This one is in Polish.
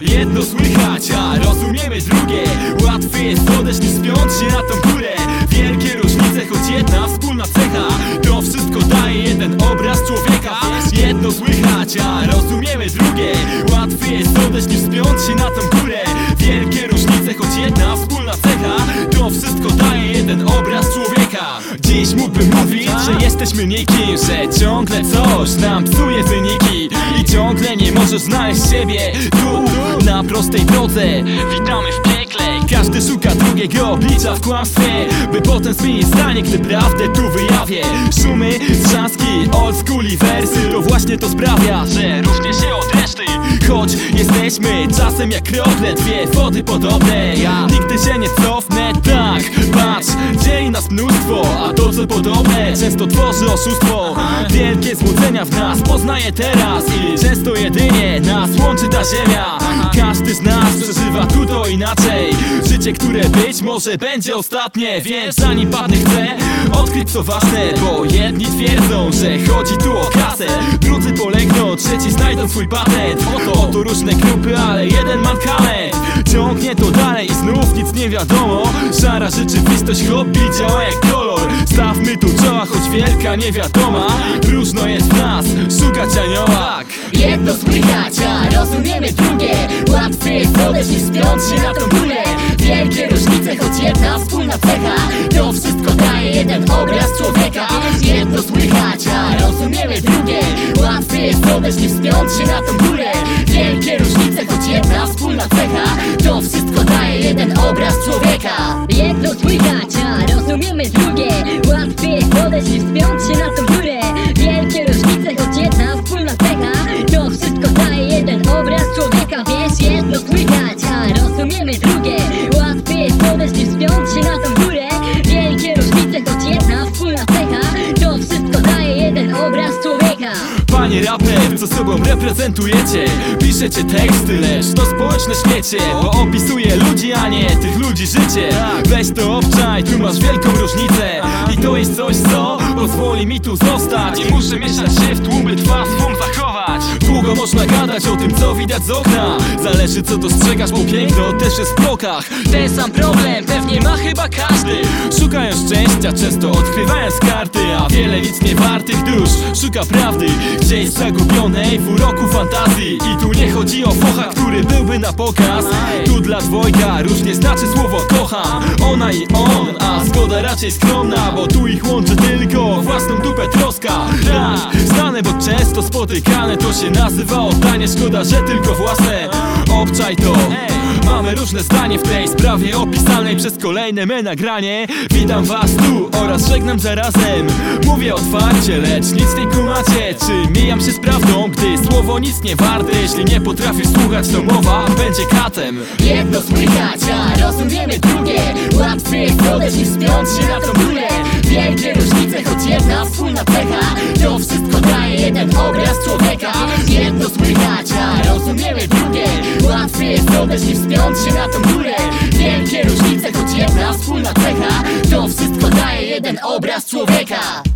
Jedno słychać, a rozumiemy drugie. Łatwiej jest odejść niż spiąć się na tą górę. Wielkie różnice, choć jedna wspólna cecha. To wszystko daje jeden obraz człowieka. Jedno słychać, a rozumiemy drugie. Łatwiej jest odejść niż spiąć się na tą górę. Dziś mógłbym mówić, że jesteśmy nikim Że ciągle coś nam psuje wyniki I ciągle nie możesz znaleźć siebie Tu, na prostej drodze. Witamy w piekle Każdy szuka drugiego oblicza w kłamstwie By potem zmienić zdanie, gdy prawdę tu wyjawię. Szumy, trzaski, old school i wersy To właśnie to sprawia, że różnie się od reszty. Choć jesteśmy czasem jak krople Dwie wody podobne. Ja nigdy się nie cofnę, A to co podobne często tworzy oszustwo. Wielkie złudzenia w nas poznaję teraz I często jedynie nas łączy ta ziemia. Każdy z nas przeżywa tu to inaczej. Życie, które być może będzie ostatnie Więc zanim padnę chcę odkryć co ważne Bo jedni twierdzą, że chodzi tu o kasę. Drudzy polegną, trzeci znajdą swój patent. Oto, oto różne grupy, ale jeden mankament Ciągnie to dalej i znów nic nie wiadomo. Szara rzeczywistość hobby działa jak wielka niewiadoma. Różno jest w nas, szukać anioła. Jedno słychać, a rozumiemy drugie. Łatwiej jest odejść niż spiąć się na tą górę. Wielkie różnice, choć jedna wspólna cecha. To wszystko daje jeden obraz człowieka. Jedno słychać, a rozumiemy drugie. Łatwiej jest odejść niż spiąć się na tą górę. Wielkie wspólna cecha. To wszystko daje jeden obraz człowieka. Jedno słychać, rozumiemy drugie. Łatwiej jest odejść niż spiąć się na tą górę Co sobą reprezentujecie. Piszecie teksty, lecz to społeczne śmiecie Bo opisuje ludzi, a nie tych ludzi życie. Weź to obczaj, tu masz wielką różnicę. I to jest coś, co pozwoli mi tu zostać. Nie muszę mieszać się w tłum, by twarz swą zachować Długo można gadać o tym, co widać z okna. Zależy co dostrzegasz, bo piękno też jest w blokach. Ten sam problem pewnie ma chyba każdy. Szukają szczęścia, często odkrywając karty A wiele nic nie wartych dusz. Szuka prawdy Gdzieś zagubionej w uroku fantazji. I tu nie chodzi o focha, który byłby na pokaz. Tu dla dwojga różnie znaczy słowo kocham Ona i on, a zgoda raczej skromna Bo tu ich łączy tylko często spotykane To się nazywa oddanie, szkoda, że tylko własne. Obczaj to. Mamy różne zdanie w tej sprawie opisanej przez kolejne me nagranie. Witam was tu oraz żegnam zarazem. Mówię otwarcie, lecz nic nie kumacie Czy mijam się z prawdą, gdy słowo nic nie warte? Jeśli nie potrafisz słuchać, to mowa będzie katem. Jedno słychać, a rozumiemy drugie. Łatwiej jest odejść niż spiąć się na tą górę Wielkie różnice, choć jedna wspólna cecha To wszystko daje jeden obraz człowieka. Jedno słychać, a rozumiemy drugie. Łatwiej jest odejść niż spiąć się na tą górę. Wielkie różnice, choć jedna wspólna cecha To wszystko daje jeden obraz człowieka